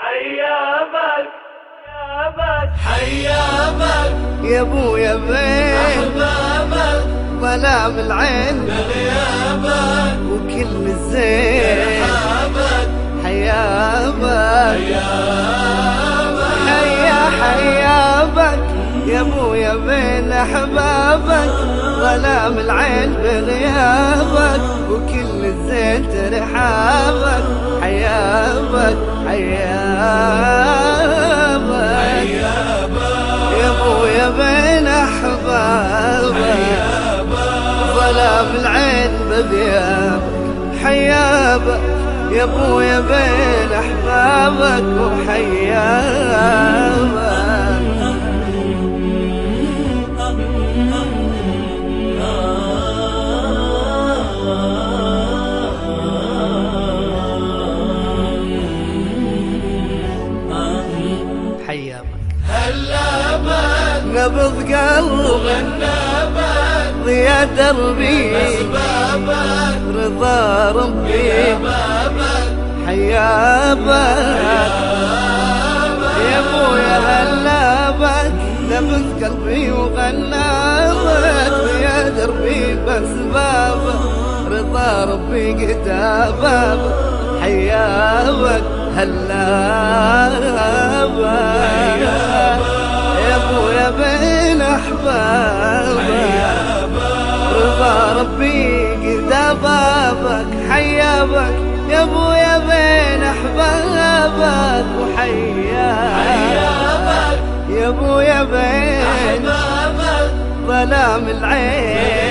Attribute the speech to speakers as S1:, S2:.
S1: حيابك حيابك
S2: يا أبو يا بين
S1: احبابك
S2: ظلام العين
S1: بغيابك
S2: وكل الزين.
S1: حابك
S2: حيا حيابك يا أبو يا بين احبابك ظلام العين بغيابك وكل الزين ترحابك حيابك حيابك ظلام العين بغيابك حيابك يا ابو يا بين أحبابك وحيابك. حيابك.
S1: هلابك
S2: نبض قلب
S1: غنابك
S2: ضيا دربي.
S1: اسبابك
S2: رضا ربي.
S1: بابك.
S2: حيابك يا أبويا هلابك لبس قلبي وغنابك يا دربي باسبابك رضا ربي كتابك حيابك هلابك يا أبويا بين أحبابك. بابك حيابك يا أبويا بين أحبابك وحيابك يا أبويا بين
S1: بابك
S2: ظلام العين.